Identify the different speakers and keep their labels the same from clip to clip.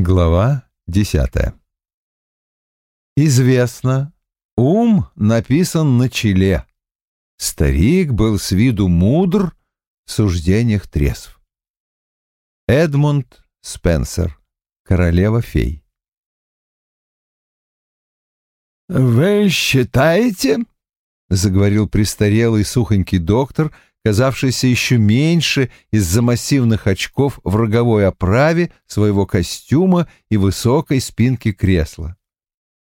Speaker 1: Глава десятая. Известно, ум написан на челе. Старик был с виду мудр, в суждениях трезв. Эдмунд Спенсер, королева-фей.
Speaker 2: «Вы считаете, — заговорил престарелый сухонький доктор, — казавшийся еще меньше из-за массивных очков в роговой оправе своего костюма и высокой спинки кресла.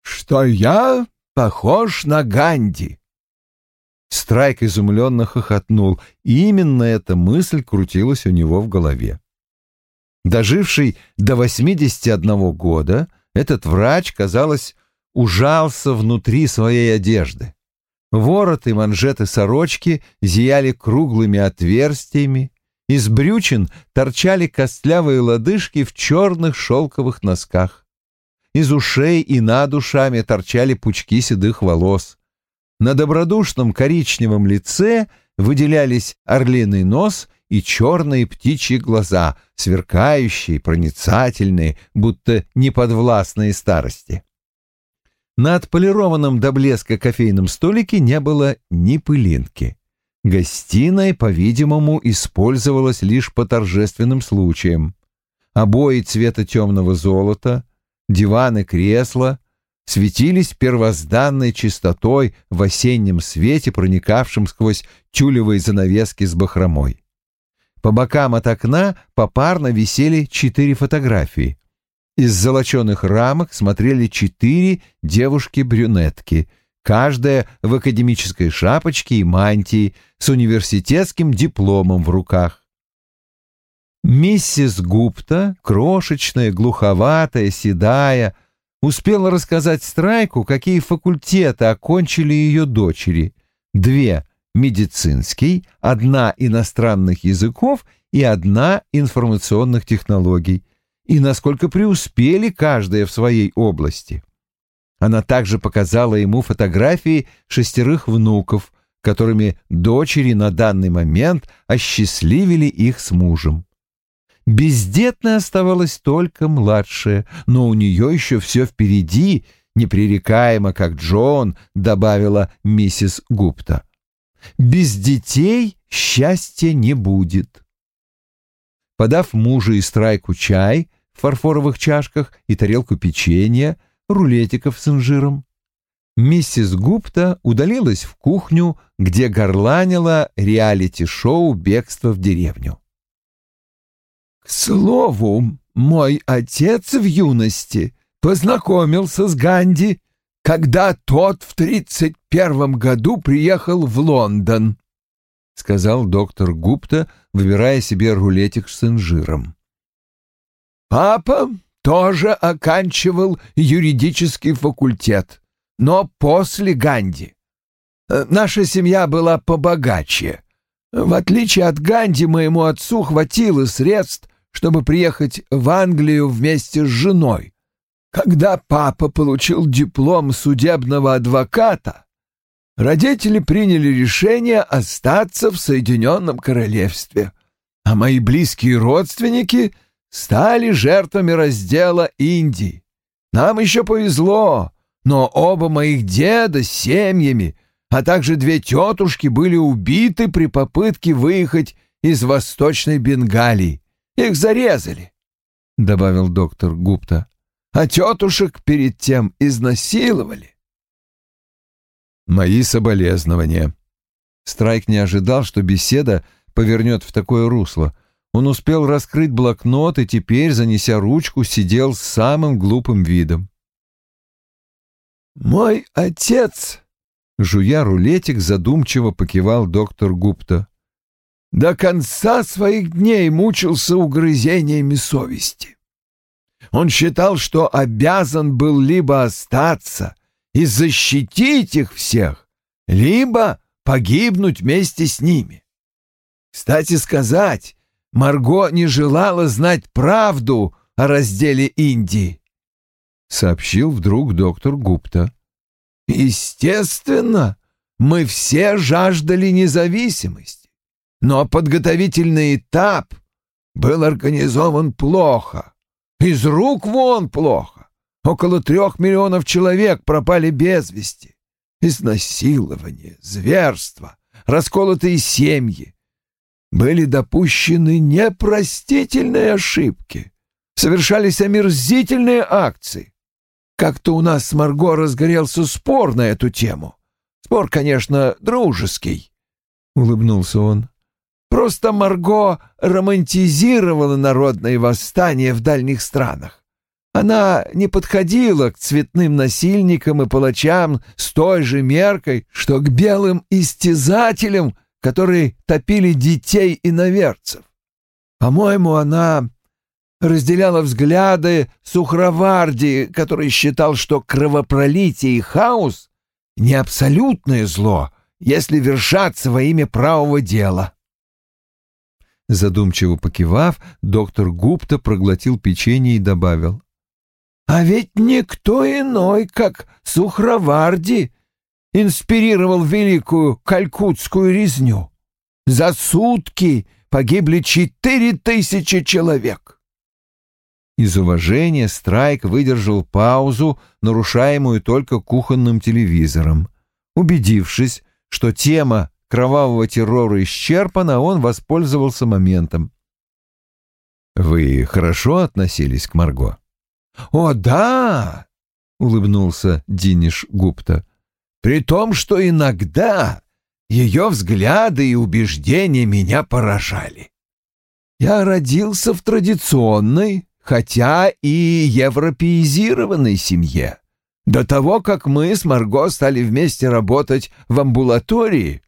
Speaker 2: «Что я похож на Ганди!» Страйк изумленно хохотнул, и именно эта мысль крутилась у него в голове. Доживший до 81 года, этот врач, казалось, ужался внутри своей одежды. Ворот и манжеты сорочки зияли круглыми отверстиями, из брючин торчали костлявые лодыжки в черных шелковых носках. Из ушей и над ушами торчали пучки седых волос. На добродушном коричневом лице выделялись орлиный нос и черные птичьи глаза, сверкающие, проницательные, будто неподвластные старости. На отполированном до блеска кофейном столике не было ни пылинки. Гостиная, по-видимому, использовалась лишь по торжественным случаям. Обои цвета темного золота, диваны, кресла светились первозданной чистотой в осеннем свете, проникавшем сквозь тюлевые занавески с бахромой. По бокам от окна попарно висели четыре фотографии. Из золоченых рамок смотрели четыре девушки-брюнетки, каждая в академической шапочке и мантии с университетским дипломом в руках. Миссис Гупта, крошечная, глуховатая, седая, успела рассказать Страйку, какие факультеты окончили ее дочери. Две — медицинский, одна иностранных языков и одна информационных технологий — и насколько преуспели каждая в своей области. Она также показала ему фотографии шестерых внуков, которыми дочери на данный момент осчастливили их с мужем. Бездетной оставалась только младшая, но у нее еще все впереди, непререкаемо, как Джон, добавила миссис Гупта. Без детей счастья не будет. Подав мужу и страйку чай в фарфоровых чашках и тарелку печенья, рулетиков с инжиром, миссис Гупта удалилась в кухню, где горланила реалити-шоу «Бегство в деревню». «К слову, мой отец в юности познакомился с Ганди, когда тот в тридцать первом году приехал в Лондон», — сказал доктор Гупта, выбирая себе рулетик с инжиром. «Папа тоже оканчивал юридический факультет, но после Ганди. Э, наша семья была побогаче. В отличие от Ганди, моему отцу хватило средств, чтобы приехать в Англию вместе с женой. Когда папа получил диплом судебного адвоката, родители приняли решение остаться в Соединенном Королевстве, а мои близкие родственники стали жертвами раздела Индии. Нам еще повезло, но оба моих деда с семьями, а также две тетушки были убиты при попытке выехать из Восточной Бенгалии. Их зарезали, — добавил доктор Гупта. А тетушек перед тем изнасиловали. Мои соболезнования. Страйк не ожидал, что беседа повернет в такое русло. Он успел раскрыть блокнот и теперь, занеся ручку, сидел с самым глупым видом. «Мой отец!» — жуя рулетик, задумчиво покивал доктор Гупта. «До конца своих дней мучился угрызениями совести. Он считал, что обязан был либо остаться и защитить их всех, либо погибнуть вместе с ними. Кстати сказать, Марго не желала знать правду о разделе Индии, сообщил вдруг доктор Гупта. Естественно, мы все жаждали независимости, но подготовительный этап был организован плохо.
Speaker 3: Из рук вон плохо. Около трех миллионов человек пропали без вести. Изнасилование, зверство, расколотые семьи. Были допущены непростительные ошибки. Совершались омерзительные акции. Как-то у нас с Марго разгорелся спор на эту тему. Спор, конечно, дружеский, — улыбнулся он. Просто Марго романтизировала народные восстания в дальних странах. Она не подходила к цветным насильникам и палачам с той же меркой, что к белым истязателям, которые топили детей и наверцев. По-моему, она разделяла взгляды Сухраварди, который считал, что кровопролитие и хаос — не абсолютное зло, если вершатся во имя правого дела.
Speaker 2: Задумчиво покивав, доктор Гупта проглотил печенье и добавил.
Speaker 3: «А ведь никто иной, как Сухраварди, инспирировал великую калькутскую резню. За сутки погибли четыре тысячи человек».
Speaker 2: Из уважения Страйк выдержал паузу, нарушаемую только кухонным телевизором. Убедившись, что тема кровавого террора исчерпана, он воспользовался моментом. «Вы хорошо относились к Марго?»
Speaker 3: «О, да!» — улыбнулся Диниш Гупта. «При том, что иногда ее взгляды и убеждения меня поражали. Я родился в традиционной, хотя и европеизированной семье. До того, как мы с Марго стали вместе работать в амбулатории,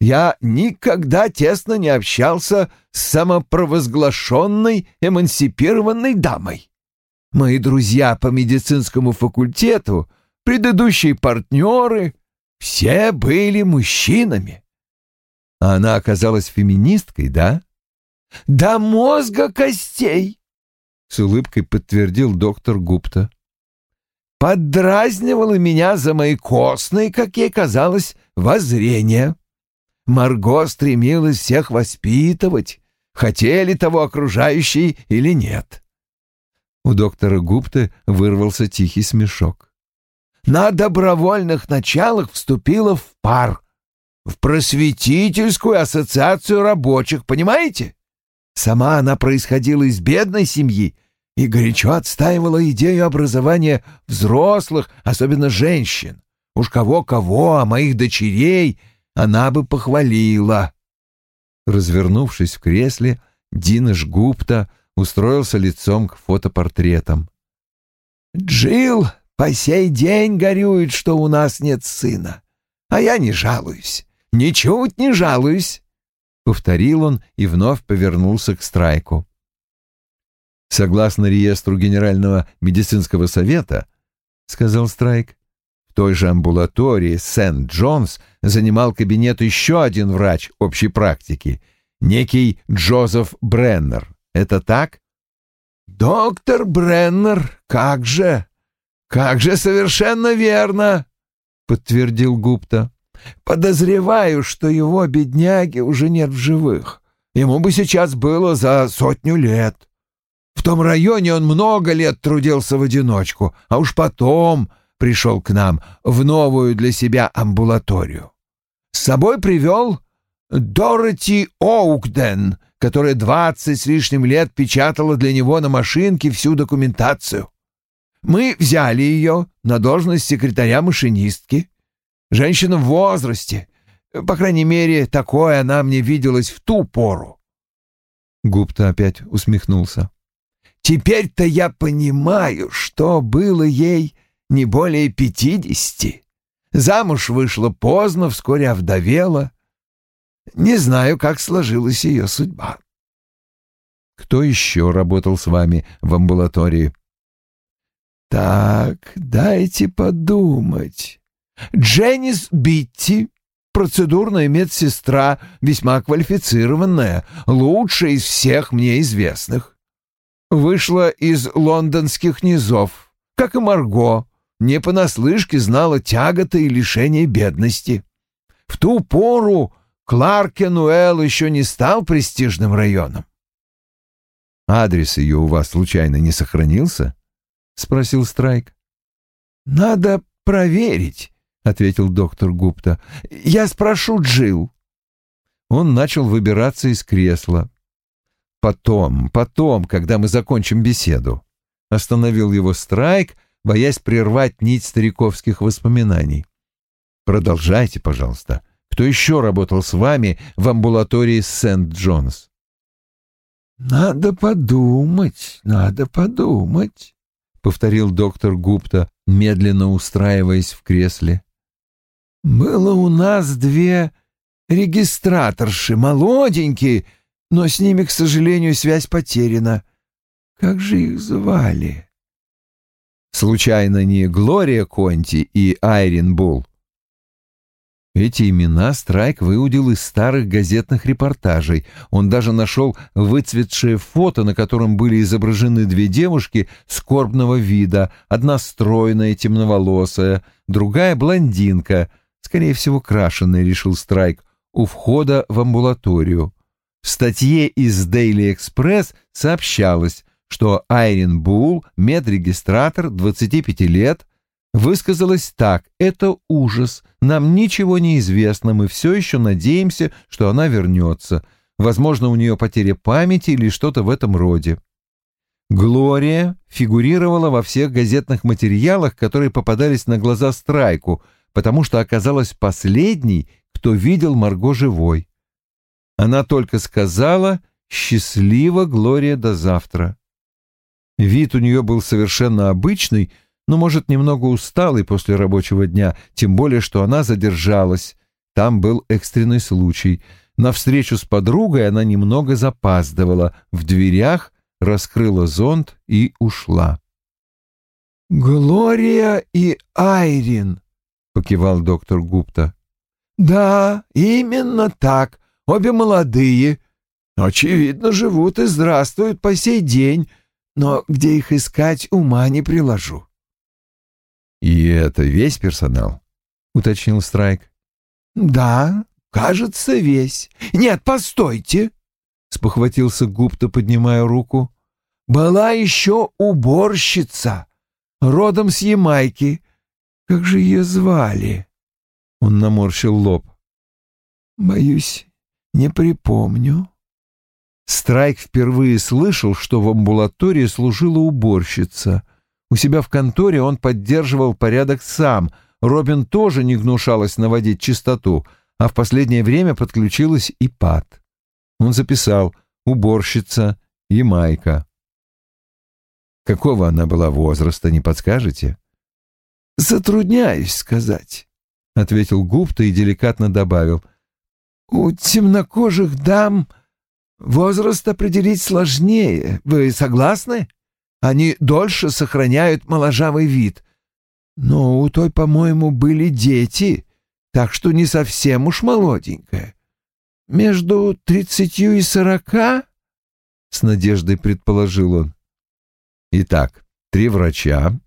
Speaker 3: я никогда тесно не общался с самопровозглашенной эмансипированной дамой. Мои друзья по медицинскому факультету, предыдущие партнеры, все были мужчинами.
Speaker 2: Она оказалась феминисткой, да?
Speaker 3: До мозга костей, — с улыбкой подтвердил доктор Гупта. Поддразнивала меня за мои костные, как ей казалось, воззрения. Марго стремилась всех воспитывать, хотели того окружающие или нет.
Speaker 2: У доктора Гупты вырвался тихий смешок.
Speaker 3: На добровольных началах вступила в пар, в просветительскую ассоциацию рабочих, понимаете? Сама она происходила из бедной семьи и горячо отстаивала идею образования взрослых, особенно женщин. Уж кого-кого, а моих дочерей она бы похвалила.
Speaker 2: Развернувшись в кресле, Диныш Гупта устроился лицом к фотопортретам.
Speaker 3: «Джилл по сей день горюет, что у нас нет сына, а я не жалуюсь, ничуть не жалуюсь», — повторил он и вновь повернулся к Страйку.
Speaker 2: «Согласно реестру Генерального медицинского совета, — сказал Страйк, той же амбулатории Сент-Джонс занимал кабинет еще один врач общей практики, некий Джозеф Бреннер. Это так?
Speaker 3: «Доктор Бреннер, как же! Как же совершенно верно!» — подтвердил Гупта. «Подозреваю, что его бедняги уже нет в живых. Ему бы сейчас было за сотню лет. В том районе он много лет трудился в одиночку, а уж потом пришел к нам в новую для себя амбулаторию. С собой привел Дороти Оукден, которая двадцать с лишним лет печатала для него на машинке всю документацию. Мы взяли ее на должность секретаря-машинистки. Женщина в возрасте. По крайней мере, такое она мне виделась в ту пору.
Speaker 2: Гупта опять усмехнулся.
Speaker 3: Теперь-то я понимаю, что было ей не более пятидесяти. Замуж вышла поздно, вскоре овдовела. Не знаю, как сложилась ее судьба.
Speaker 2: Кто еще работал с вами в амбулатории?
Speaker 3: Так, дайте подумать. Дженнис Битти, процедурная медсестра, весьма квалифицированная, лучшая из всех мне известных. Вышла из лондонских низов, как и Марго, не понаслышке знала тяготы и лишения бедности. В ту пору Кларкенуэлл еще не стал престижным районом.
Speaker 2: Адрес ее у вас случайно не сохранился? Спросил Страйк.
Speaker 3: Надо проверить, ответил доктор Гупта. Я спрошу Джил.
Speaker 2: Он начал выбираться из кресла. Потом, потом, когда мы закончим беседу. Остановил его Страйк, боясь прервать нить стариковских воспоминаний. Продолжайте, пожалуйста. Кто еще работал с вами в амбулатории Сент-Джонс?
Speaker 3: «Надо подумать, надо подумать», — повторил доктор Гупта, медленно устраиваясь в кресле. «Было у нас две регистраторши, молоденькие, но с ними, к сожалению, связь потеряна. Как же их звали?»
Speaker 2: «Случайно не Глория Конти и Айрин Булл?» Эти имена Страйк выудил из старых газетных репортажей. Он даже нашел выцветшее фото, на котором были изображены две девушки скорбного вида, одна стройная, темноволосая, другая блондинка, скорее всего, крашеная, решил Страйк, у входа в амбулаторию. В статье из Daily Express сообщалось, что Айрин Бул, медрегистратор, 25 лет, высказалась так «Это ужас, нам ничего не известно, мы все еще надеемся, что она вернется. Возможно, у нее потеря памяти или что-то в этом роде». Глория фигурировала во всех газетных материалах, которые попадались на глаза Страйку, потому что оказалась последней, кто видел Марго живой. Она только сказала «Счастливо, Глория, до завтра». Вид у нее был совершенно обычный, но, может, немного усталой после рабочего дня, тем более, что она задержалась. Там был экстренный случай. На встречу с подругой она немного запаздывала. В дверях раскрыла зонт и ушла.
Speaker 3: «Глория и Айрин», — покивал доктор Гупта. «Да, именно так. Обе молодые. Очевидно, живут и здравствуют по сей день, но где их искать, ума не приложу».
Speaker 2: «И это весь персонал?» — уточнил Страйк.
Speaker 3: «Да, кажется, весь. Нет, постойте!» — спохватился Гупта, поднимая руку. «Была еще уборщица, родом с Ямайки. Как же ее звали?» Он наморщил лоб. «Боюсь, не припомню».
Speaker 2: Страйк впервые слышал, что в амбулатории служила уборщица — у себя в конторе он поддерживал порядок сам. Робин тоже не гнушалась наводить чистоту, а в последнее время подключилась и Пат. Он записал «уборщица» и «майка». Какого она была возраста, не подскажете?
Speaker 3: «Затрудняюсь сказать», — ответил Гупта и деликатно добавил. «У темнокожих дам возраст определить сложнее. Вы согласны?» Они дольше сохраняют моложавый вид. Но у той, по-моему, были дети, так что не совсем уж молоденькая. Между тридцатью и сорока?» — с надеждой предположил он.
Speaker 2: «Итак, три врача,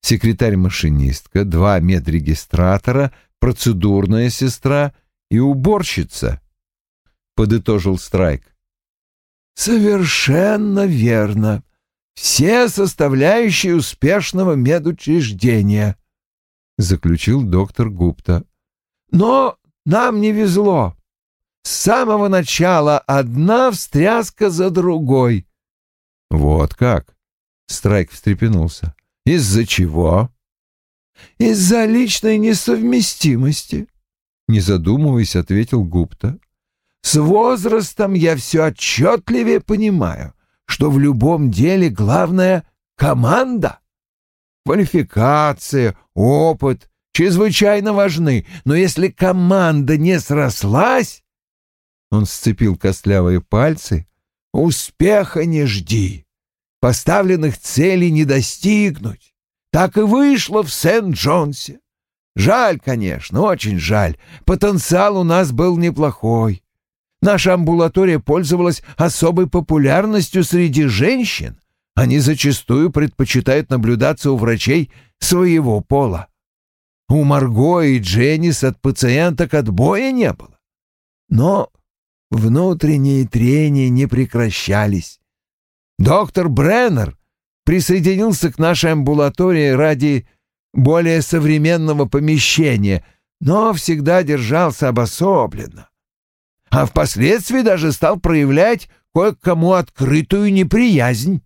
Speaker 2: секретарь-машинистка, два медрегистратора, процедурная сестра и уборщица», — подытожил Страйк.
Speaker 3: «Совершенно верно», все составляющие успешного медучреждения, заключил доктор Гупта. Но нам не везло. С самого начала одна встряска за другой.
Speaker 2: Вот как? Страйк встрепенулся. Из-за чего?
Speaker 3: Из-за личной несовместимости. Не задумываясь, ответил Гупта. С возрастом я все отчетливее понимаю, что в любом деле главное — команда. Квалификация, опыт чрезвычайно важны, но если команда не срослась, он сцепил костлявые пальцы, успеха не жди, поставленных целей не достигнуть. Так и вышло в Сент-Джонсе. Жаль, конечно, очень жаль. Потенциал у нас был неплохой. Наша амбулатория пользовалась особой популярностью среди женщин. Они зачастую предпочитают наблюдаться у врачей своего пола. У Марго и Дженнис от пациенток отбоя не было. Но внутренние трения не прекращались. Доктор Бреннер присоединился к нашей амбулатории ради более современного помещения, но всегда держался обособленно. А впоследствии даже стал проявлять кое-кому открытую неприязнь.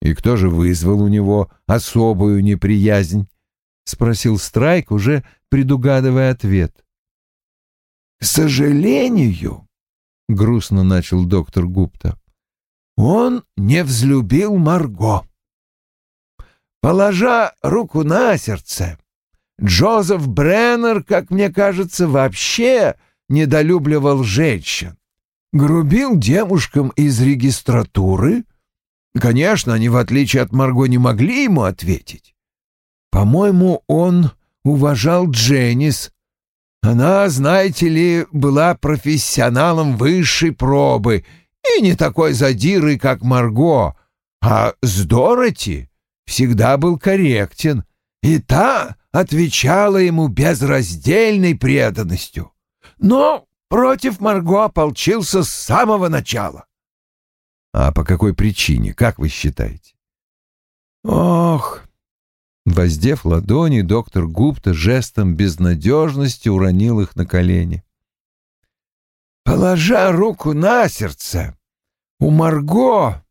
Speaker 2: «И кто же вызвал у него особую неприязнь?» — спросил Страйк, уже предугадывая ответ.
Speaker 3: «К сожалению», — грустно начал доктор Гупта, — «он не взлюбил Марго. Положа руку на сердце, Джозеф Бреннер, как мне кажется, вообще недолюбливал женщин. Грубил девушкам из регистратуры. Конечно, они, в отличие от Марго, не могли ему ответить. По-моему, он уважал Дженнис. Она, знаете ли, была профессионалом высшей пробы и не такой задирой, как Марго, а с Дороти всегда был корректен, и та отвечала ему безраздельной преданностью. Но против Марго ополчился с самого начала.
Speaker 2: А по какой причине, как вы считаете?
Speaker 3: Ох,
Speaker 2: Воздев ладони, доктор Гупта жестом безнадежности уронил их на колени.
Speaker 3: «Положа руку на сердце, у Марго,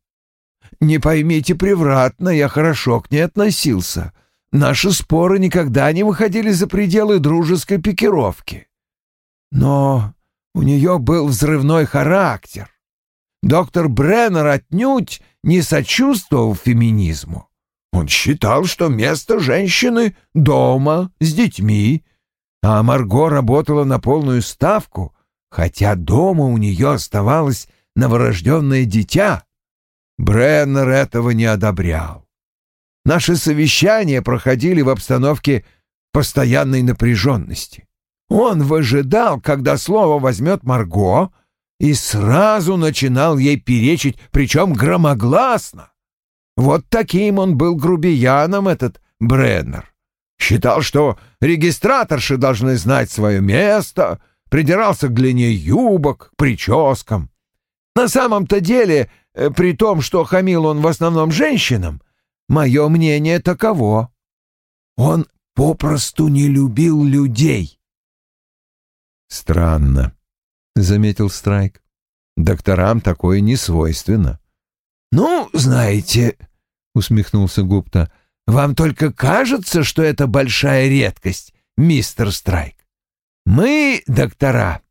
Speaker 3: не поймите превратно, я хорошо к ней относился. Наши споры никогда не выходили за пределы дружеской пикировки. Но у нее был взрывной характер. Доктор Бреннер отнюдь не сочувствовал феминизму. Он считал, что место женщины дома с детьми, а Марго работала на полную ставку, хотя дома у нее оставалось новорожденное дитя. Бреннер этого не одобрял. Наши совещания проходили в обстановке постоянной напряженности. Он выжидал, когда слово возьмет Марго, и сразу начинал ей перечить, причем громогласно. Вот таким он был грубияном, этот Бреннер. Считал, что регистраторши должны знать свое место, придирался к длине юбок, к прическам. На самом-то деле, э, при том, что хамил он в основном женщинам, мое мнение таково. Он попросту не любил людей.
Speaker 2: «Странно», — заметил Страйк. «Докторам такое не свойственно».
Speaker 3: «Ну, знаете, усмехнулся Гупта. «Вам только кажется, что это большая редкость, мистер Страйк. Мы, доктора,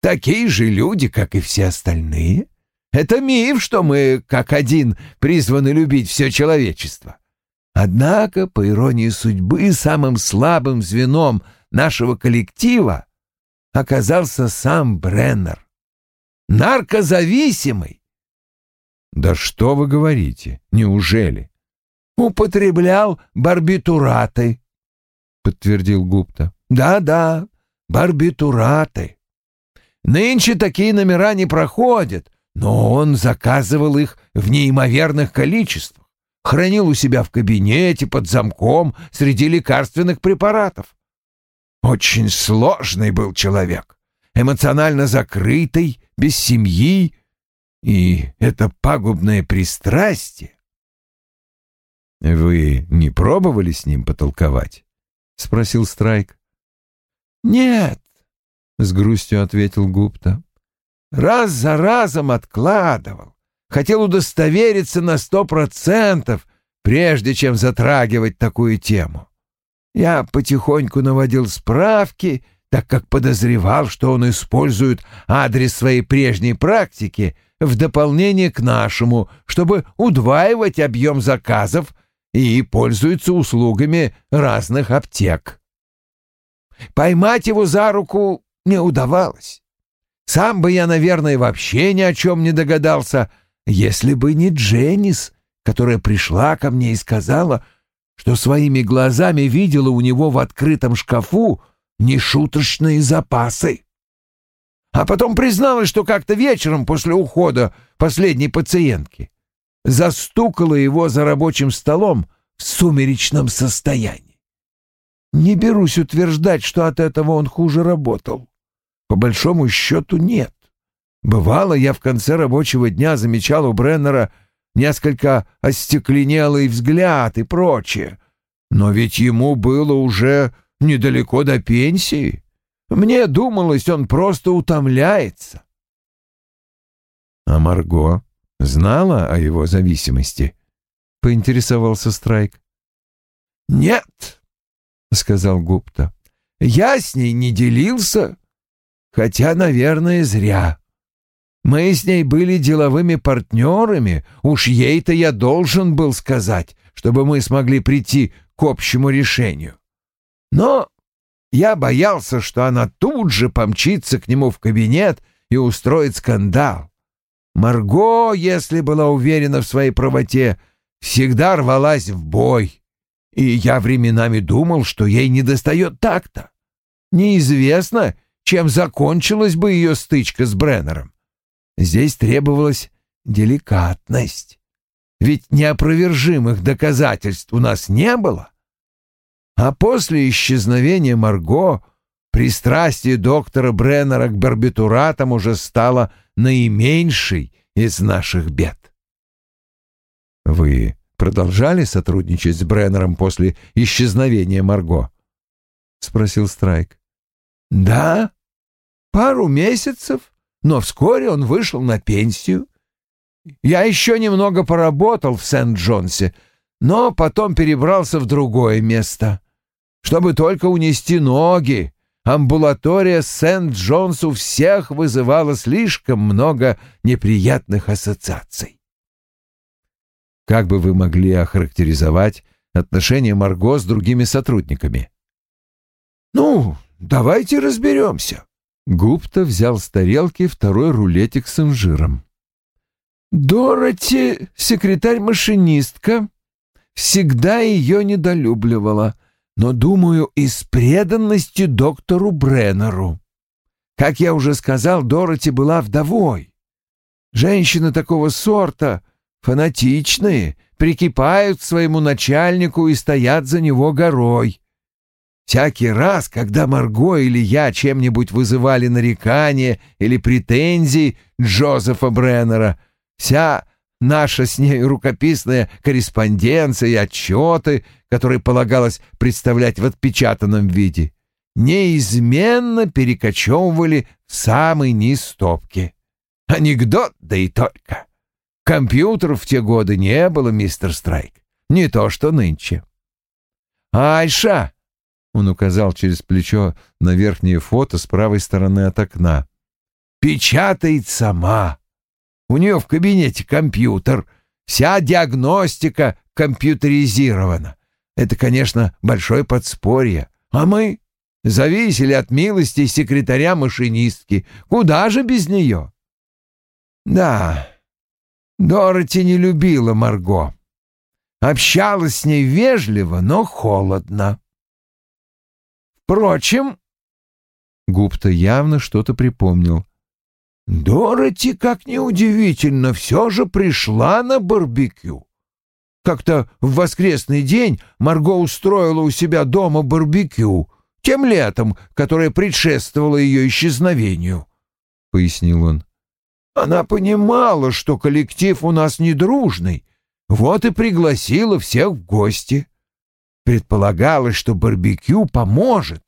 Speaker 3: такие же люди, как и все остальные. Это миф, что мы, как один, призваны любить все человечество. Однако, по иронии судьбы, самым слабым звеном нашего коллектива оказался сам Бреннер. Наркозависимый,
Speaker 2: «Да что вы говорите? Неужели?»
Speaker 3: «Употреблял барбитураты», — подтвердил Гупта. «Да-да, барбитураты. Нынче такие номера не проходят, но он заказывал их в неимоверных количествах, хранил у себя в кабинете под замком среди лекарственных препаратов. Очень сложный был человек, эмоционально закрытый, без семьи, и это пагубное пристрастие.
Speaker 2: «Вы не пробовали с ним потолковать?» — спросил Страйк.
Speaker 3: «Нет», — с грустью ответил Гупта. «Раз за разом откладывал. Хотел удостовериться на сто процентов, прежде чем затрагивать такую тему. Я потихоньку наводил справки, так как подозревал, что он использует адрес своей прежней практики — в дополнение к нашему, чтобы удваивать объем заказов и пользуется услугами разных аптек. Поймать его за руку не удавалось. Сам бы я, наверное, вообще ни о чем не догадался, если бы не Дженнис, которая пришла ко мне и сказала, что своими глазами видела у него в открытом шкафу нешуточные запасы а потом призналась, что как-то вечером после ухода последней пациентки застукала его за рабочим столом в сумеречном состоянии. Не берусь утверждать, что от этого он хуже работал. По большому счету нет. Бывало, я в конце рабочего дня замечал у Бреннера несколько остекленелый взгляд и прочее. Но ведь ему было уже недалеко до пенсии. Мне думалось, он просто утомляется.
Speaker 2: А Марго знала о его зависимости? Поинтересовался Страйк.
Speaker 3: «Нет», — сказал Гупта, — «я с ней не делился, хотя, наверное, зря. Мы с ней были деловыми партнерами, уж ей-то я должен был сказать, чтобы мы смогли прийти к общему решению. Но я боялся, что она тут же помчится к нему в кабинет и устроит скандал. Марго, если была уверена в своей правоте, всегда рвалась в бой, и я временами думал, что ей недостает такта. Неизвестно, чем закончилась бы ее стычка с Бреннером. Здесь требовалась деликатность. Ведь неопровержимых доказательств у нас не было. А после исчезновения Марго пристрастие доктора Бреннера к барбитуратам уже стало наименьшей из наших бед.
Speaker 2: Вы продолжали сотрудничать с Бреннером после исчезновения Марго? спросил Страйк.
Speaker 3: Да, пару месяцев, но вскоре он вышел на пенсию. Я еще немного поработал в Сент-Джонсе, но потом перебрался в другое место чтобы только унести ноги. Амбулатория Сент-Джонс у всех вызывала слишком много неприятных ассоциаций.
Speaker 2: Как бы вы могли охарактеризовать отношения Марго с другими сотрудниками?
Speaker 3: Ну, давайте разберемся.
Speaker 2: Гупта взял с тарелки второй рулетик с инжиром.
Speaker 3: Дороти, секретарь-машинистка, всегда ее недолюбливала — но, думаю, из преданности доктору Бреннеру. Как я уже сказал, Дороти была вдовой. Женщины такого сорта, фанатичные, прикипают к своему начальнику и стоят за него горой. Всякий раз, когда Марго или я чем-нибудь вызывали нарекания или претензии Джозефа Бреннера, вся наша с ней рукописная корреспонденция и отчеты, которые полагалось представлять в отпечатанном виде, неизменно перекочевывали в самый низ стопки. Анекдот, да и только. Компьютеров в те годы не было, мистер Страйк. Не то, что нынче. «Айша!» — он указал через плечо на верхнее фото с правой стороны от окна. «Печатает сама. У нее в кабинете компьютер. Вся диагностика компьютеризирована. Это, конечно, большое подспорье. А мы зависели от милости секретаря-машинистки. Куда же без нее? Да, Дороти не любила Марго. Общалась с ней вежливо, но холодно. Впрочем, Гупта явно что-то припомнил. Дороти, как неудивительно, все же пришла на барбекю. Как-то в воскресный день Марго устроила у себя дома барбекю, тем летом, которое предшествовало ее исчезновению, — пояснил он. Она понимала, что коллектив у нас недружный, вот и пригласила всех в гости. Предполагалось, что барбекю поможет.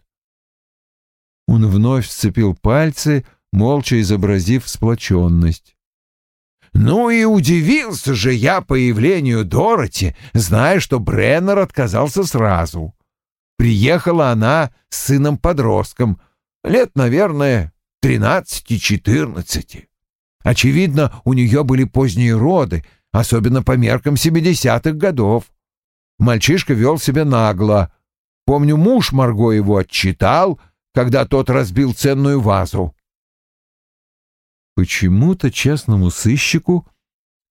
Speaker 2: Он вновь сцепил пальцы, — молча изобразив сплоченность.
Speaker 3: «Ну и удивился же я появлению Дороти, зная, что Бреннер отказался сразу. Приехала она с сыном-подростком, лет, наверное, тринадцати-четырнадцати. Очевидно, у нее были поздние роды, особенно по меркам семидесятых годов. Мальчишка вел себя нагло. Помню, муж Марго его отчитал, когда тот разбил ценную вазу.
Speaker 2: Почему-то частному сыщику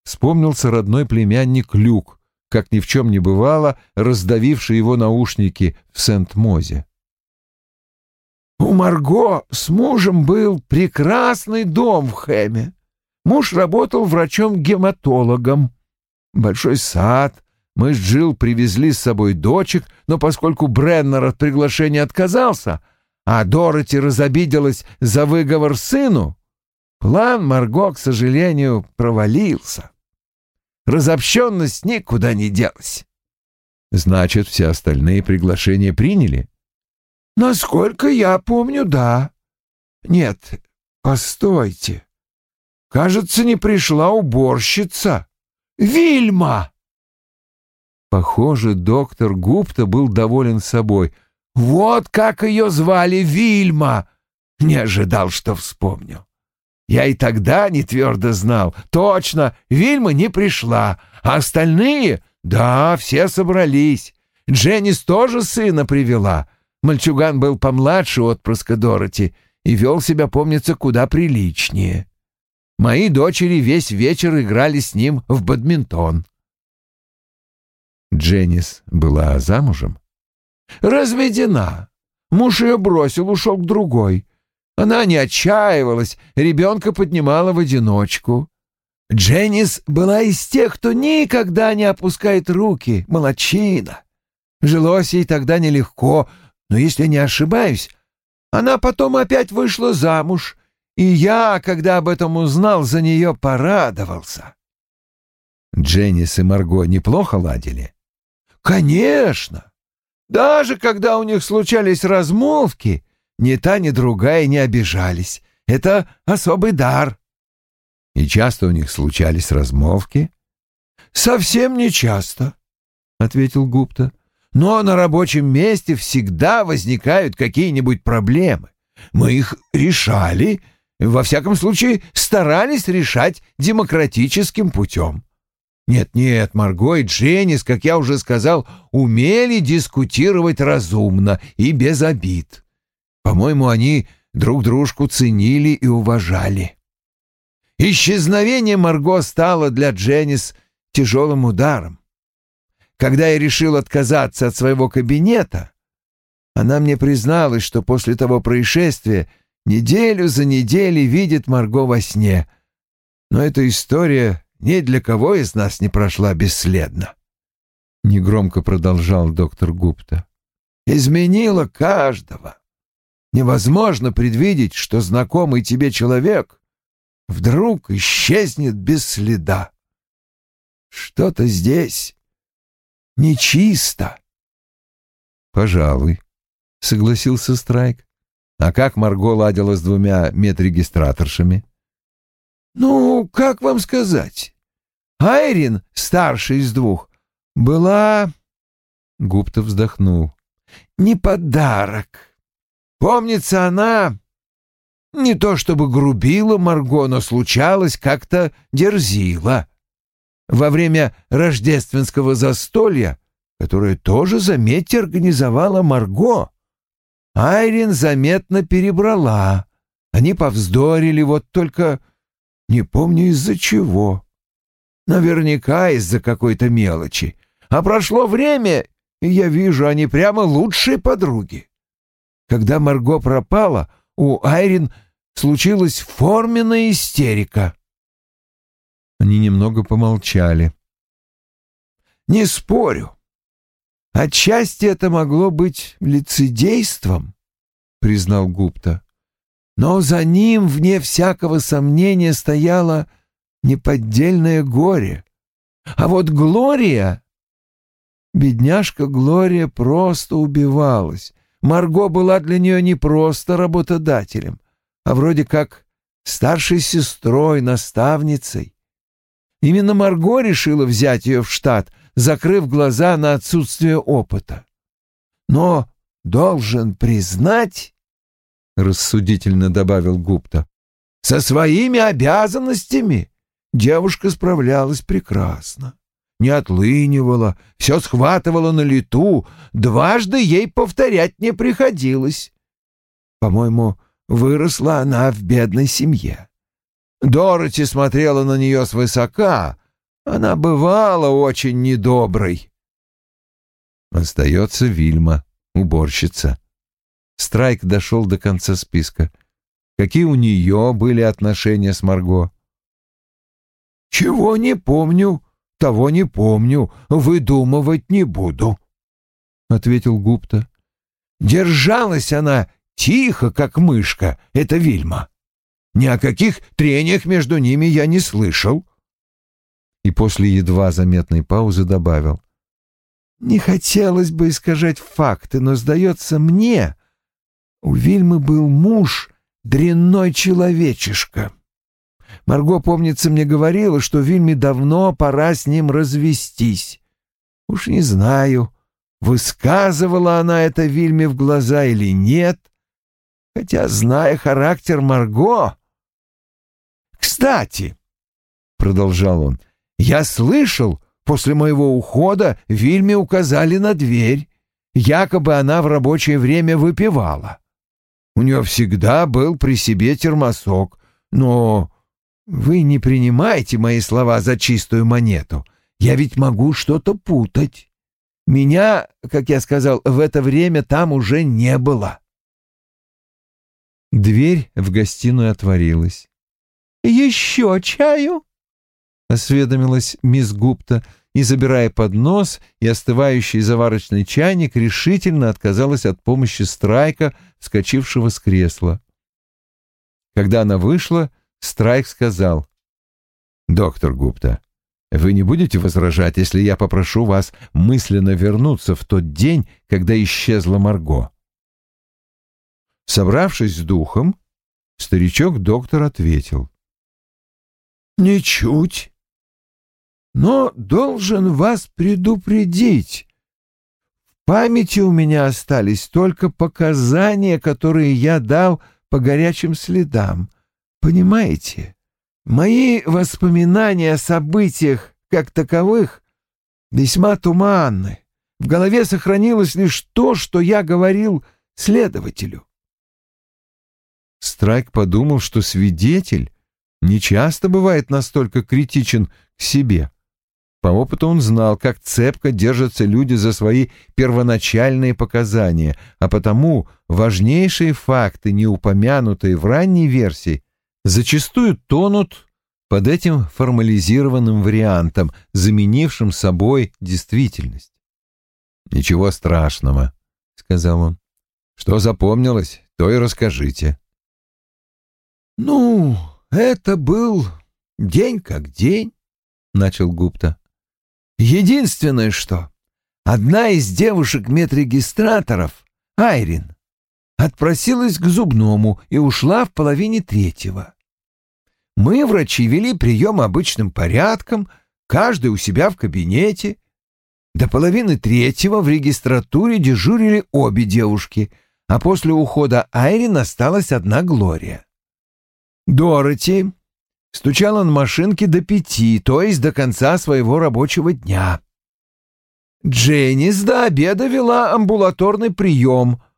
Speaker 2: вспомнился родной племянник Люк, как ни в чем не бывало, раздавивший его наушники в Сент-Мозе.
Speaker 3: «У Марго с мужем был прекрасный дом в Хэме. Муж работал врачом-гематологом. Большой сад. Мы с Джилл привезли с собой дочек, но поскольку Бреннер от приглашения отказался, а Дороти разобиделась за выговор сыну, План Марго, к сожалению, провалился. разобщенность никуда не делась.
Speaker 2: Значит, все остальные приглашения приняли?
Speaker 3: Насколько я помню, да. Нет, постойте. Кажется, не пришла уборщица. Вильма!
Speaker 2: Похоже, доктор Гупта был доволен собой.
Speaker 3: Вот как ее звали Вильма! Не ожидал, что вспомню. Я и тогда не твердо знал. Точно, Вильма не пришла, а остальные, да, все собрались. Дженнис тоже сына привела. Мальчуган был помладше отпрыска Дороти и вел себя, помнится, куда приличнее. Мои дочери весь вечер играли с ним в бадминтон.
Speaker 2: Дженнис была замужем?
Speaker 3: Разведена. Муж ее бросил, ушел к другой. Она не отчаивалась, ребенка поднимала в одиночку. Дженнис была из тех, кто никогда не опускает руки, молодчина. Жилось ей тогда нелегко, но, если не ошибаюсь, она потом опять вышла замуж, и я, когда об этом узнал, за нее порадовался.
Speaker 2: Дженнис и Марго неплохо ладили?
Speaker 3: Конечно. Даже когда у них случались размолвки, ни та, ни другая не обижались. Это особый дар.
Speaker 2: И часто у них случались размолвки?
Speaker 3: Совсем не часто, ответил Гупта. Но на рабочем месте всегда возникают какие-нибудь проблемы. Мы их решали, во всяком случае старались решать демократическим путем. Нет-нет, Марго и Дженнис, как я уже сказал, умели дискутировать разумно и без обид. По-моему, они друг дружку ценили и уважали. Исчезновение Марго стало для Дженнис тяжелым ударом. Когда я решил отказаться от своего кабинета, она мне призналась, что после того происшествия неделю за неделей видит Марго во сне. Но эта история ни для кого из нас не прошла бесследно. Негромко продолжал доктор Гупта. Изменила каждого. Невозможно предвидеть, что знакомый тебе человек вдруг исчезнет без следа. Что-то здесь нечисто.
Speaker 2: Пожалуй, согласился Страйк. А как Марго ладила с двумя медрегистраторшами?
Speaker 3: Ну, как вам сказать? Айрин, старший из двух, была...
Speaker 2: Гупта вздохнул.
Speaker 3: Не подарок. Помнится, она не то чтобы грубила Марго, но случалось, как-то дерзила. Во время рождественского застолья, которое тоже, заметьте, организовала Марго, Айрин заметно перебрала. Они повздорили, вот только не помню из-за чего. Наверняка из-за какой-то мелочи. А прошло время, и я вижу, они прямо лучшие подруги. Когда Марго пропала, у Айрин случилась форменная истерика.
Speaker 2: Они немного помолчали.
Speaker 3: «Не спорю. Отчасти это могло быть лицедейством», — признал Гупта. «Но за ним, вне всякого сомнения, стояло неподдельное горе. А вот Глория... Бедняжка Глория просто убивалась. Марго была для нее не просто работодателем, а вроде как старшей сестрой, наставницей. Именно Марго решила взять ее в штат, закрыв глаза на отсутствие опыта. Но должен признать, — рассудительно добавил Гупта, — со своими обязанностями девушка справлялась прекрасно не отлынивала, все схватывала на лету, дважды ей повторять не приходилось. По-моему, выросла она в бедной семье. Дороти смотрела на нее свысока, она бывала очень недоброй.
Speaker 2: Остается Вильма, уборщица. Страйк дошел до конца списка. Какие у нее были отношения с Марго?
Speaker 3: «Чего не помню», того не помню, выдумывать не буду», — ответил Гупта. «Держалась она тихо, как мышка, это Вильма. Ни о каких трениях между ними я не слышал.
Speaker 2: и после едва заметной паузы добавил.
Speaker 3: «Не хотелось бы искажать факты, но, сдается мне, у Вильмы был муж, дрянной человечишка. Марго, помнится, мне говорила, что Вильме давно пора с ним развестись. Уж не знаю, высказывала она это Вильме в глаза или нет, хотя, зная характер Марго... «Кстати», — продолжал он, — «я слышал, после моего ухода Вильме указали на дверь. Якобы она в рабочее время выпивала. У нее всегда был при себе термосок, но вы не принимайте мои слова за чистую монету. Я ведь могу что-то путать. Меня, как я сказал, в это время там уже не было.
Speaker 2: Дверь в гостиную отворилась.
Speaker 3: «Еще чаю?»
Speaker 2: — осведомилась мисс Гупта и, забирая поднос и остывающий заварочный чайник, решительно отказалась от помощи Страйка, вскочившего с кресла. Когда она вышла, Страйк сказал, «Доктор Гупта, вы не будете возражать, если я попрошу вас мысленно вернуться в тот день, когда исчезла Марго?» Собравшись с духом, старичок-доктор ответил.
Speaker 3: «Ничуть. Но должен вас предупредить. В памяти у меня остались только показания, которые я дал по горячим следам. Понимаете, мои воспоминания о событиях как таковых весьма туманны. В голове сохранилось лишь то, что я говорил следователю.
Speaker 2: Страйк подумал, что свидетель нечасто бывает настолько критичен к себе. По опыту он знал, как цепко держатся люди за свои первоначальные показания, а потому важнейшие факты, не упомянутые в ранней версии, зачастую тонут под этим формализированным вариантом, заменившим собой действительность. «Ничего страшного», — сказал он. «Что запомнилось, то и расскажите».
Speaker 3: «Ну, это был день как день», — начал Гупта. «Единственное что, одна из девушек-медрегистраторов, Айрин, отпросилась к зубному и ушла в половине третьего. Мы, врачи, вели прием обычным порядком, каждый у себя в кабинете. До половины третьего в регистратуре дежурили обе девушки, а после ухода Айрин осталась одна Глория. Дороти стучала на машинке до пяти, то есть до конца своего рабочего дня. Дженнис до обеда вела амбулаторный прием —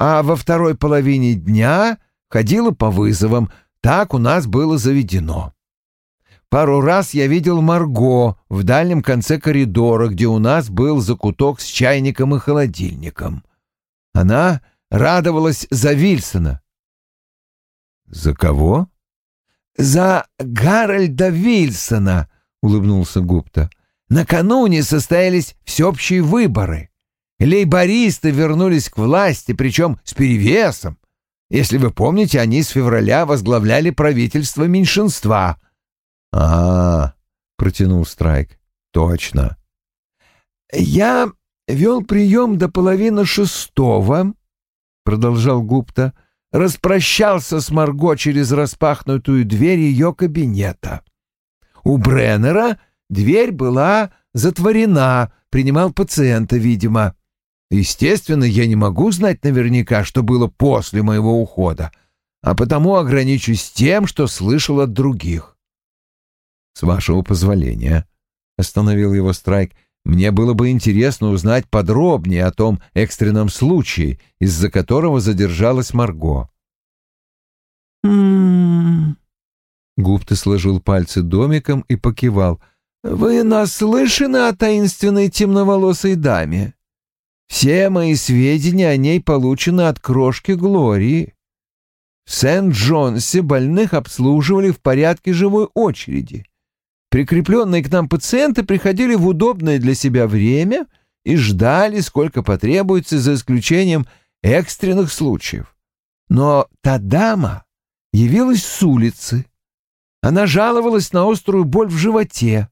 Speaker 3: а во второй половине дня ходила по вызовам. Так у нас было заведено. Пару раз я видел Марго в дальнем конце коридора, где у нас был закуток с чайником и холодильником. Она радовалась за Вильсона.
Speaker 2: «За кого?»
Speaker 3: «За Гарольда Вильсона», — улыбнулся Гупта. «Накануне состоялись всеобщие выборы. Лейбористы вернулись к власти, причем с перевесом. Если вы помните, они с февраля возглавляли правительство меньшинства.
Speaker 2: А, -а, -а протянул Страйк. Точно.
Speaker 3: Я вел прием до половины шестого, продолжал Гупта, распрощался с Марго через распахнутую дверь ее кабинета. У Бреннера дверь была затворена, принимал пациента, видимо. Естественно, я не могу знать наверняка, что было после моего ухода, а потому ограничусь тем, что слышал от других.
Speaker 2: «С вашего позволения», — остановил его Страйк, — «мне было бы интересно узнать подробнее о том экстренном случае, из-за которого задержалась Марго».
Speaker 3: «М-м-м...»
Speaker 2: Гупта сложил пальцы домиком и покивал.
Speaker 3: «Вы наслышаны о таинственной темноволосой даме?» Все мои сведения о ней получены от крошки Глории. В Сент-Джонсе больных обслуживали в порядке живой очереди. Прикрепленные к нам пациенты приходили в удобное для себя время и ждали, сколько потребуется, за исключением экстренных случаев. Но та дама явилась с улицы. Она жаловалась на острую боль в животе.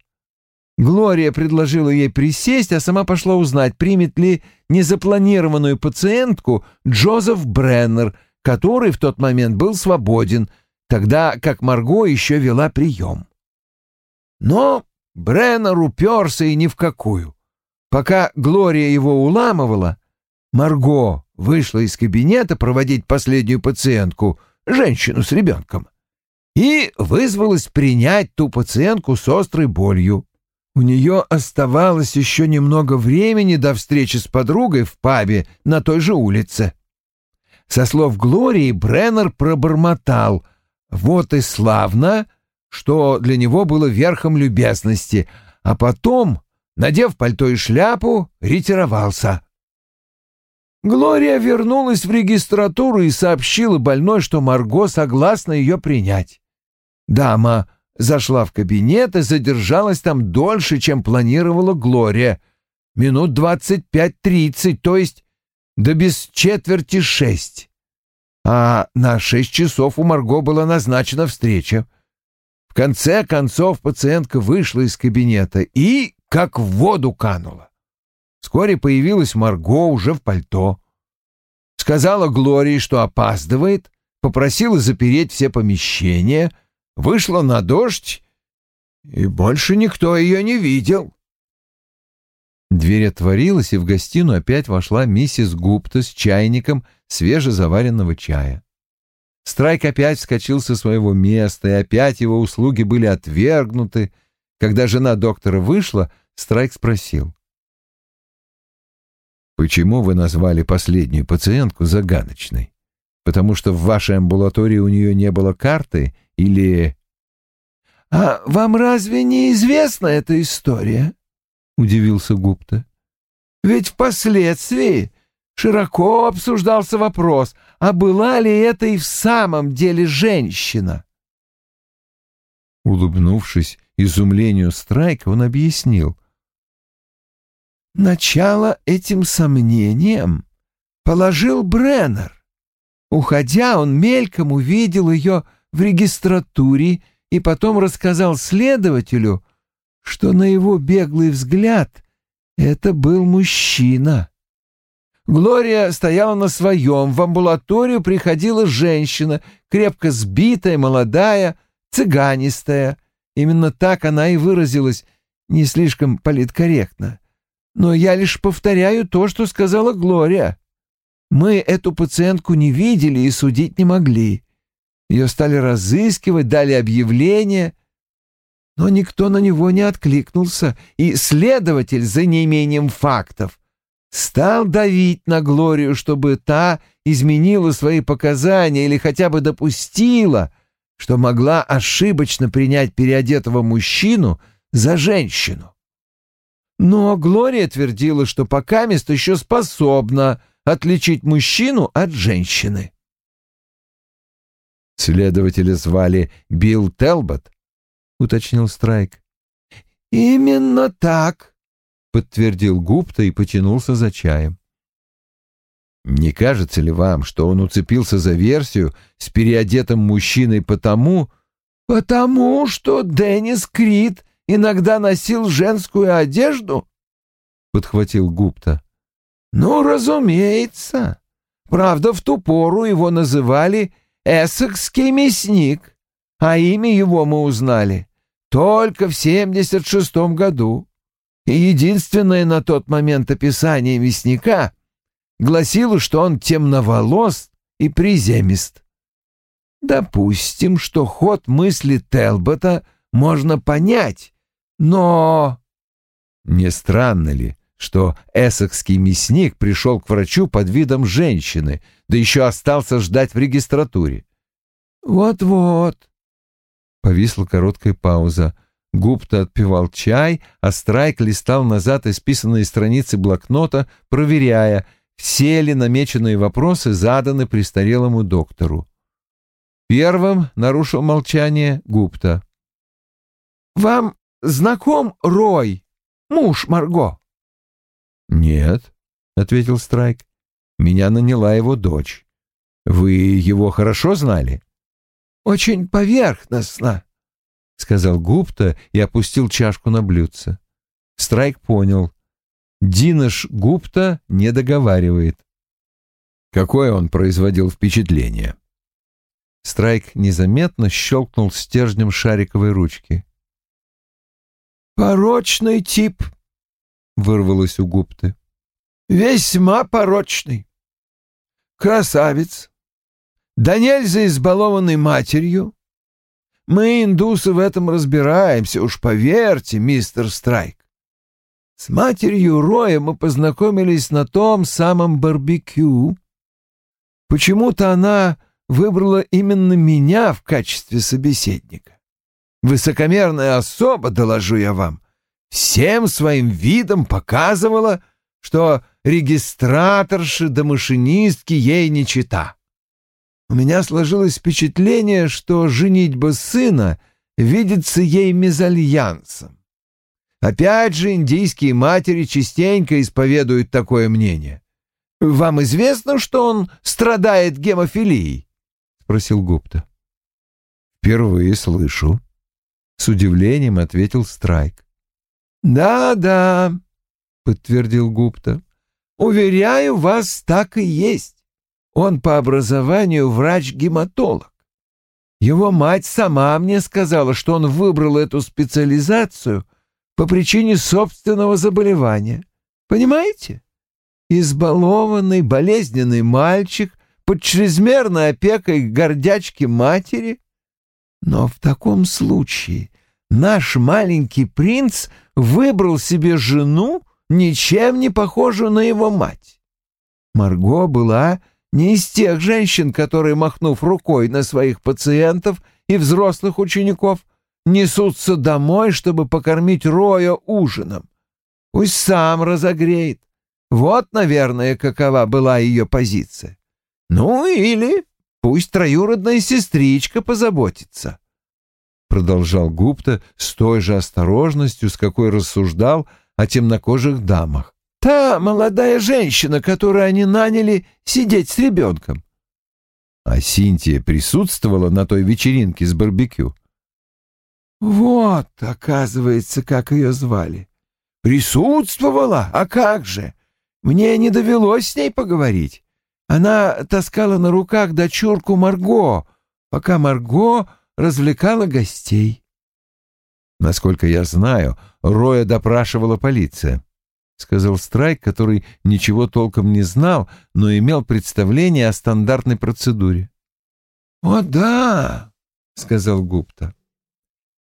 Speaker 2: Глория предложила ей присесть, а сама пошла узнать, примет ли незапланированную пациентку Джозеф Бреннер, который в тот момент был свободен, тогда как Марго еще вела прием. Но Бреннер уперся и ни в какую. Пока Глория его уламывала, Марго вышла из кабинета проводить последнюю пациентку, женщину с ребенком, и вызвалась принять ту пациентку с острой болью. У нее оставалось еще немного времени до встречи с подругой в пабе на той же улице. Со слов Глории Бреннер пробормотал «Вот и славно!» Что для него было верхом любезности, а потом, надев пальто и шляпу, ретировался. Глория вернулась в регистратуру и сообщила больной, что Марго согласна ее принять. Дама зашла в кабинет и задержалась там дольше, чем планировала Глория. Минут двадцать пять-тридцать, то есть до без четверти шесть. А на шесть часов у Марго была назначена встреча. В конце концов пациентка вышла из кабинета и как в воду канула. Вскоре появилась Марго уже в пальто. Сказала Глории, что опаздывает, попросила запереть все помещения, вышла на дождь, и больше никто ее не видел. Дверь отворилась, и в гостиную опять вошла миссис Гупта с чайником свежезаваренного чая. Страйк опять вскочил со своего места, и опять его услуги были отвергнуты. Когда жена доктора вышла, Страйк спросил. «Почему вы назвали последнюю пациентку загадочной? Потому что в вашей амбулатории у нее не было карты или...» «А вам разве не известна эта история?» — удивился Гупта. «Ведь впоследствии широко обсуждался вопрос, а была ли это и в самом деле женщина. Улыбнувшись изумлению Страйка, он объяснил. Начало этим сомнениям положил Бреннер. Уходя, он мельком увидел ее в регистратуре и потом рассказал следователю, что на его беглый взгляд это был мужчина. Глория стояла на своем, в амбулаторию приходила женщина, крепко сбитая, молодая, цыганистая. Именно так она и выразилась, не слишком политкорректно. Но я лишь повторяю то, что сказала Глория. Мы эту пациентку не видели и судить не могли. Ее стали разыскивать, дали объявление, но никто на него не откликнулся, и следователь за неимением фактов стал давить на Глорию, чтобы та изменила свои показания или хотя бы допустила, что могла ошибочно принять переодетого мужчину за женщину. Но Глория твердила, что пока место еще способна отличить мужчину от женщины. «Следователя звали Билл Телбот», — уточнил Страйк. «Именно так», — подтвердил Гупта и потянулся за чаем. «Не кажется ли вам, что он уцепился за версию с переодетым мужчиной потому...» «Потому что Деннис Крид иногда носил женскую одежду?» — подхватил Гупта. «Ну, разумеется. Правда, в ту пору его называли Эссекский мясник, а имя его мы узнали только в семьдесят шестом году и единственное на тот момент описание мясника гласило, что он темноволос и приземист. Допустим, что ход мысли Телбота можно понять, но... Не странно ли, что эссекский мясник пришел к врачу под видом женщины, да еще остался ждать в регистратуре? Вот-вот. Повисла короткая пауза. Гупта отпивал чай, а Страйк листал назад исписанные страницы блокнота, проверяя, все ли намеченные вопросы заданы престарелому доктору. Первым нарушил молчание Гупта. «Вам знаком Рой, муж Марго?» «Нет», — ответил Страйк. «Меня наняла его дочь. Вы его хорошо знали?» «Очень поверхностно», — сказал Гупта и опустил чашку на блюдце. Страйк понял. Динош Гупта не договаривает.
Speaker 1: Какое он производил впечатление?
Speaker 2: Страйк незаметно щелкнул стержнем шариковой ручки.
Speaker 3: «Порочный тип», — вырвалось у Гупты. «Весьма порочный. Красавец. Да нельзя избалованный матерью. Мы, индусы, в этом разбираемся, уж поверьте, мистер Страйк. С матерью Роя мы познакомились на том самом барбекю. Почему-то она выбрала именно меня в качестве собеседника. Высокомерная особа, доложу я вам, всем своим видом показывала, что регистраторши да машинистки ей не чита. У меня сложилось впечатление, что женитьба сына видится ей мезальянсом. Опять же, индийские матери частенько исповедуют такое мнение. «Вам известно, что он страдает гемофилией?» — спросил Гупта.
Speaker 1: «Впервые слышу», — с удивлением ответил Страйк.
Speaker 3: «Да-да», — подтвердил Гупта. «Уверяю вас, так и есть. Он по образованию врач-гематолог. Его мать сама мне сказала, что он выбрал эту специализацию по причине собственного заболевания. Понимаете? Избалованный, болезненный мальчик под чрезмерной опекой гордячки матери. Но в таком случае наш маленький принц выбрал себе жену, ничем не похожую на его мать. Марго была не из тех женщин, которые, махнув рукой на своих пациентов и взрослых учеников, несутся домой, чтобы покормить Роя ужином. Пусть сам разогреет. Вот, наверное, какова была ее позиция. Ну или пусть троюродная сестричка позаботится. Продолжал Гупта с той же осторожностью, с какой рассуждал о темнокожих дамах. Та молодая женщина, которую они наняли сидеть с ребенком.
Speaker 1: А Синтия присутствовала на той вечеринке с барбекю?
Speaker 3: Вот, оказывается, как ее звали. Присутствовала? А как же? Мне не довелось с ней поговорить. Она таскала на руках дочурку Марго, пока Марго развлекала гостей.
Speaker 1: Насколько я знаю, Роя допрашивала полиция. — сказал Страйк, который ничего толком не знал, но имел представление о стандартной процедуре.
Speaker 3: «О да», — сказал Гупта.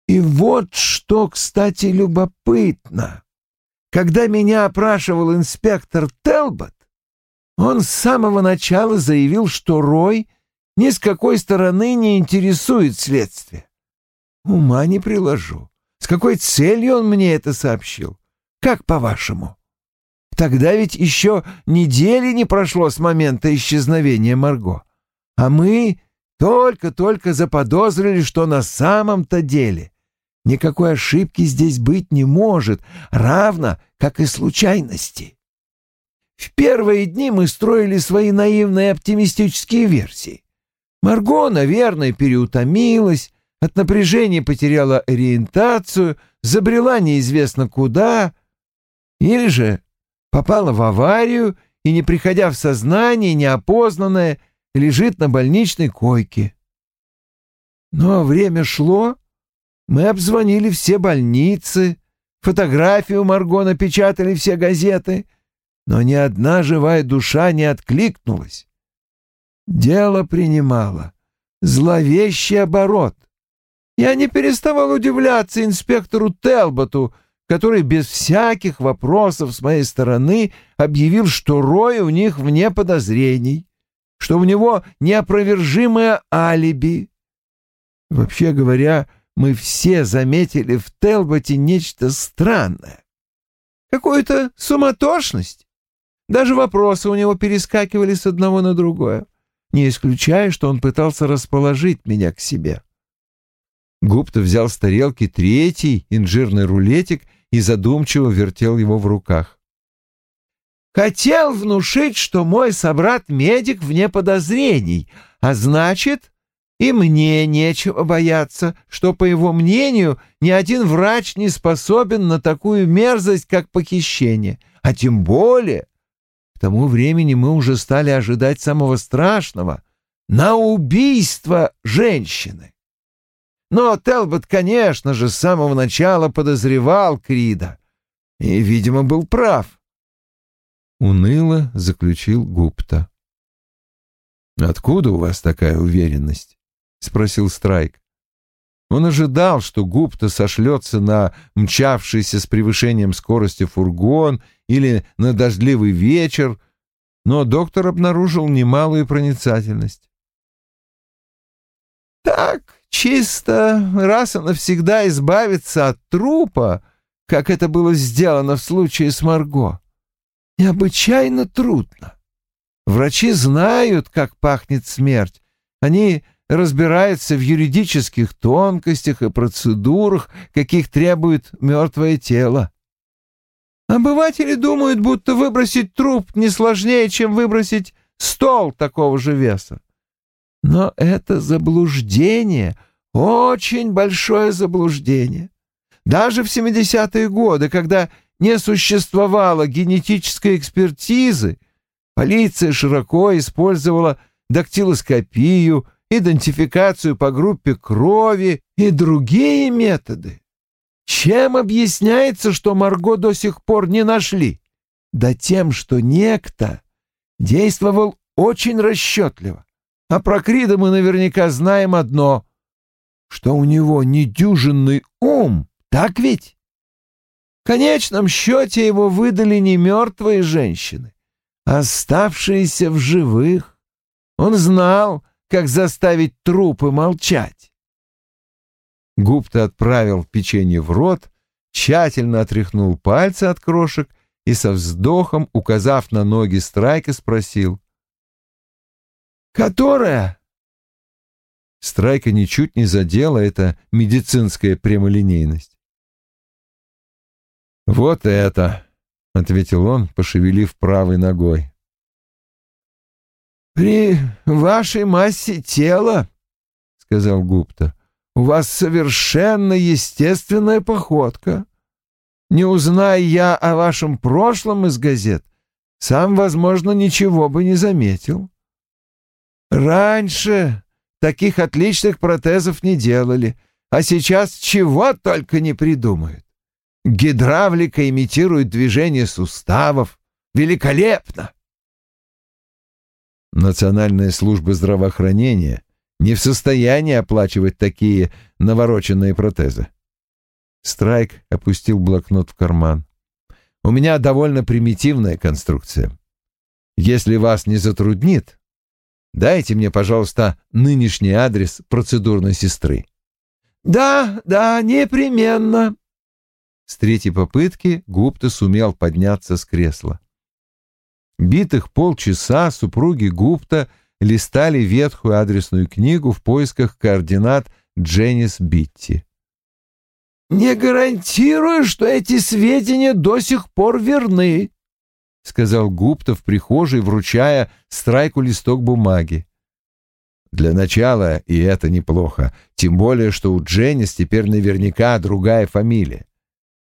Speaker 3: «И вот что, кстати, любопытно. Когда меня опрашивал инспектор Телбот, он с самого начала заявил, что Рой ни с какой стороны не интересует следствие. Ума не приложу. С какой целью он мне это сообщил? Как по-вашему?» Тогда ведь еще недели не прошло с момента исчезновения Марго. А мы только-только заподозрили, что на самом-то деле никакой ошибки здесь быть не может, равно как и случайности. В первые дни мы строили свои наивные оптимистические версии. Марго, наверное, переутомилась, от напряжения потеряла ориентацию, забрела неизвестно куда, или же попала в аварию и, не приходя в сознание, неопознанная, лежит на больничной койке. Но время шло, мы обзвонили все больницы, фотографию Марго напечатали все газеты, но ни одна живая душа не откликнулась. Дело принимало зловещий оборот. Я не переставал удивляться инспектору Телботу, который без всяких вопросов с моей стороны объявил, что Рой у них вне подозрений, что у него неопровержимое алиби. Вообще говоря, мы все заметили в Телботе нечто странное. Какую-то суматошность. Даже вопросы у него перескакивали с одного на другое, не исключая, что он пытался расположить меня к себе.
Speaker 2: Гупта взял с тарелки третий инжирный рулетик и задумчиво вертел его в руках.
Speaker 3: «Хотел внушить, что мой собрат-медик вне подозрений, а значит,
Speaker 2: И мне нечего бояться, что, по его мнению, ни один врач не способен на такую мерзость, как похищение. А тем более, к тому времени мы уже стали ожидать самого страшного — на убийство женщины. Но Телбот, конечно же, с самого начала подозревал Крида и, видимо, был прав. Уныло заключил Гупта.
Speaker 1: «Откуда у вас такая уверенность?» — спросил Страйк. Он ожидал, что Гупта сошлется на мчавшийся с превышением скорости фургон или на дождливый вечер, но доктор обнаружил немалую проницательность.
Speaker 2: «Так, чисто раз и навсегда избавиться от трупа, как это было сделано в случае с Марго, необычайно трудно. Врачи знают, как пахнет смерть. Они разбираются в юридических тонкостях и процедурах, каких требует мертвое тело. Обыватели думают, будто выбросить труп не сложнее, чем выбросить стол такого же веса. Но это заблуждение, очень большое заблуждение. Даже в 70-е годы, когда не существовало генетической экспертизы, полиция широко использовала дактилоскопию, идентификацию по группе крови и другие методы. Чем объясняется, что Марго до сих пор не нашли? Да тем, что некто действовал очень расчетливо. А про Крида мы наверняка знаем одно, что у него недюжинный ум, так ведь? В конечном счете его выдали не мертвые женщины, а оставшиеся в живых. Он знал, как заставить трупы молчать.
Speaker 1: Гупта отправил печенье в рот, тщательно отряхнул пальцы от крошек и со вздохом, указав на ноги Страйка, спросил.
Speaker 2: «Которая?»
Speaker 1: Страйка ничуть не задела эта медицинская прямолинейность. «Вот это!» — ответил он, пошевелив правой ногой.
Speaker 2: «При вашей массе тела, — сказал Гупта, — у вас совершенно естественная походка. Не узная я о вашем прошлом из газет, сам, возможно, ничего бы не заметил. Раньше таких отличных протезов не делали, а сейчас чего только не придумают. Гидравлика имитирует движение суставов. Великолепно!
Speaker 1: Национальная служба здравоохранения не в состоянии оплачивать такие навороченные протезы. Страйк опустил блокнот в карман. У меня довольно примитивная конструкция. Если вас не затруднит, Дайте мне, пожалуйста, нынешний адрес процедурной сестры.
Speaker 2: Да, да, непременно.
Speaker 1: С третьей попытки Гупта сумел подняться с кресла. Битых полчаса супруги Гупта листали ветхую адресную книгу в поисках координат Дженнис Битти.
Speaker 2: «Не гарантирую, что эти сведения до сих пор верны», — сказал Гупта в прихожей, вручая Страйку листок бумаги.
Speaker 1: «Для начала и это неплохо, тем более, что у Дженнис теперь наверняка другая фамилия.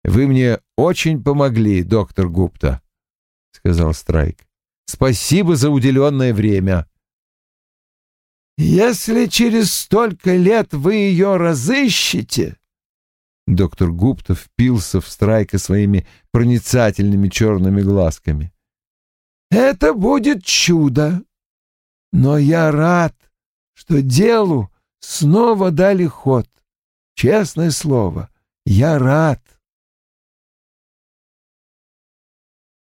Speaker 1: Вы мне очень помогли, доктор Гупта», — сказал Страйк. «Спасибо за уделенное время».
Speaker 2: «Если через столько лет вы ее разыщете...»
Speaker 1: Доктор Гупта впился в Страйка своими проницательными черными глазками.
Speaker 2: «Это будет чудо! Но я рад, что делу снова дали ход. Честное слово, я рад!»